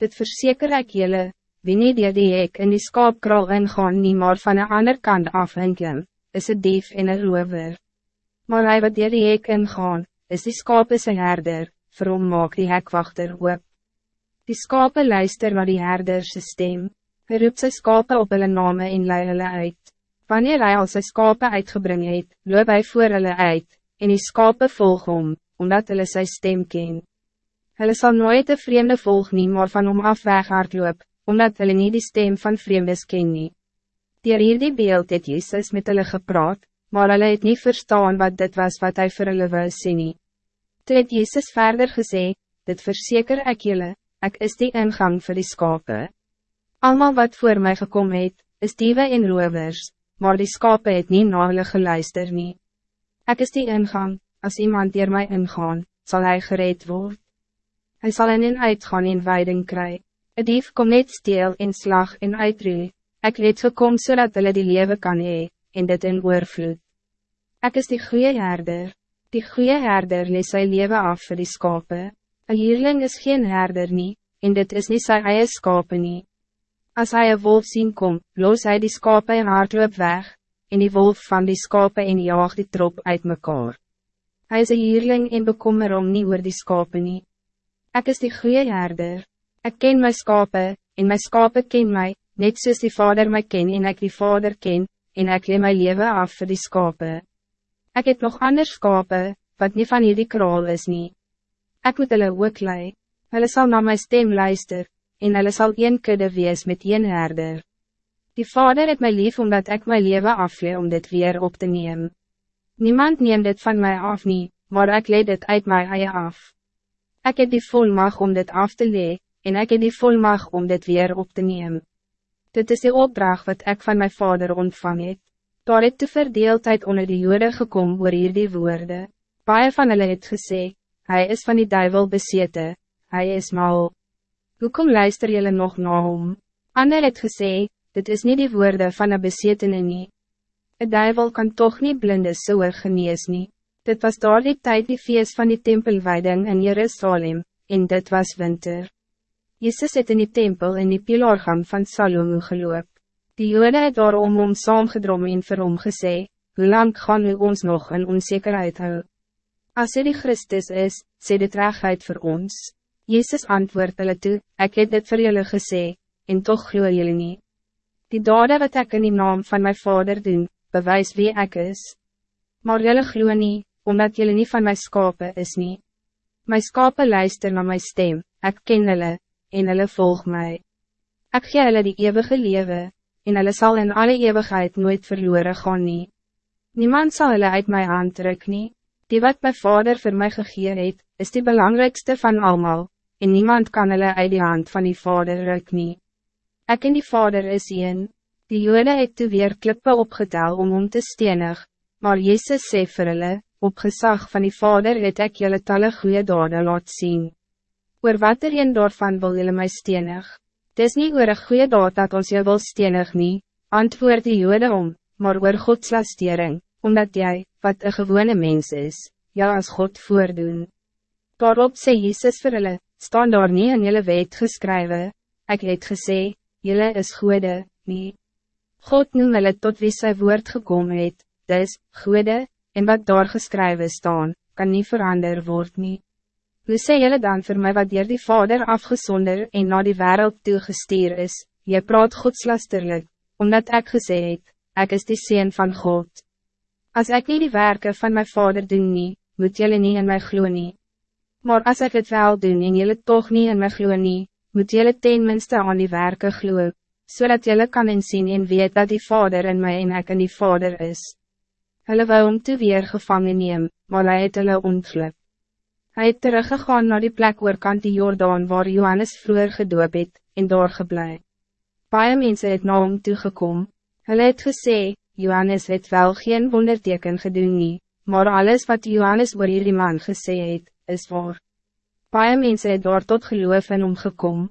Dit verzeker ek jylle, wie nie die die ek in die skaapkraal ingaan nie maar van een ander kant af inklim, is een dief en een rover. Maar hij wat die ek ingaan, is die skaap is een herder, vir hom maak die hekwachter hoop. Die skape luister naar die herderse stem, hy roep sy skape op hulle name en lei hulle uit. Wanneer hij al sy skape uitgebring het, loop hy voor hulle uit, en die skape volg hom, omdat hulle sy stem ken. Hulle sal nooit de vreemde volg nie, maar van hom af weghard loop, omdat hulle nie die stem van vreemdes ken nie. Dier hierdie beeld het Jezus met hulle gepraat, maar hulle het nie verstaan wat dit was wat hij vir hulle wil sê nie. Toe het Jezus verder gesê, dit verzeker ek julle, ek is die ingang voor die skape. Almal wat voor mij gekomen het, is diewe en rovers, maar die skape het nie na hulle geluister nie. Ek is die ingang, als iemand dier mij ingaan, zal hij gereed worden. Hij zal in en uitgaan in weiding kry. Een dief kom net steel en slag en uitroei. Ek het gekom so hulle die lewe kan hee, en dit in oorvloed. Ek is die goede herder. Die goede herder lees sy leven af voor die skape. Een hierling is geen herder nie, en dit is niet sy eie skape nie. As hy een wolf zien kom, los hy die skape en hardloop weg, en die wolf van die skape en jaag die trop uit mekaar. Hij is een hierling en bekommer om nie oor die skape nie. Ek is die goede herder. Ik ken my skape, en my skape ken my, net soos die vader my ken en ek die vader ken, en ek lee my leven af vir die skape. Ik heb nog anders skape, wat niet van hierdie kraal is nie. Ek moet hulle ook lei, hulle sal na my stem luister, en hulle sal een kudde wees met een herder. Die vader het my lief omdat ik my leven aflee om dit weer op te nemen. Niemand neemt dit van mij af nie, maar ik leed het uit my eie af. Ik heb die volmacht om dit af te lee, en ik heb die volmacht om dit weer op te nemen. Dit is de opdracht wat ik van mijn vader ontvang het. Daar het de verdeeldheid onder de jode gekom oor hierdie woorde. Paie van hulle het gesê, hy is van die duivel besete, hy is mal. Hoekom luister jullie nog na hom? Ander het gesê, dit is niet die woorde van een besetene nie. Een duivel kan toch niet blinde soe genees nie. Dit was daar die tijd die feest van die tempelweiding in Jerusalem, en dit was winter. Jezus het in die tempel in die pilaargang van Salomo geloop. Die jode het daarom om saamgedrom en vir hom gesê, hoe lang gaan u ons nog in onzekerheid hou? As hy die Christus is, sê dit regheid voor ons. Jezus antwoord hulle toe, ek het dit vir julle gesê, en toch glo julle nie. Die dade wat ik in die naam van mijn vader doen, bewijs wie ik is. Maar julle glo nie, omdat julle niet van mijn skape is nie. My skape luister naar mijn stem, ik ken hulle, en hulle volg mij. Ik gee hulle die eeuwige leven, en hulle sal in alle eeuwigheid nooit verloren gaan nie. Niemand zal hulle uit my hand trek nie, die wat my vader voor mij gegeer het, is die belangrijkste van allemaal, en niemand kan hulle uit die hand van die vader ruk nie. Ek en die vader is een, die jode het toe weer klippe opgetel om om te stenig, maar Jezus sê vir hulle, op gezag van die vader het ek julle talle goede dade laat zien. Oor wat er een daarvan wil julle my stenig? Dis niet oor een goede daad dat ons jou wil stenig nie, antwoord die jode om, maar oor godslastering, omdat jij, wat een gewone mens is, jou als God voordoen. Daarop sê Jesus vir hulle, staan daar nie in julle wet geskrywe, ek het gesê, julle is goede, nie. God noem hulle tot wie sy woord gekomen het, dis, goede, en wat daar geskrywe staan, kan niet verander word nie. Hoe sê jylle dan voor mij wat dier die vader afgezonder en na die wereld toegestuur is, jy praat godslasterlik, omdat ik gesê het, ek is die Seen van God. Als ik niet die werken van mijn vader doen nie, moet jylle nie in my glo nie. Maar als ik het wel doen en jylle toch niet in my glo nie, moet jylle tenminste aan die werken glo, zodat so jylle kan inzien en weet dat die vader in mij en ek in die vader is. Hulle wou om te weer gevangen neem, maar hy het hulle ontglip. Hij het teruggegaan naar die plek oorkant die Jordaan waar Johannes vroeger gedoop het, en daar geblei. Paie mense het na hom toegekom. Hulle het gesê, Johannes het wel geen wonderteken gedoen nie, maar alles wat Johannes oor hierdie man gesê het, is waar. Paie mense het daar tot geloof in hom gekom.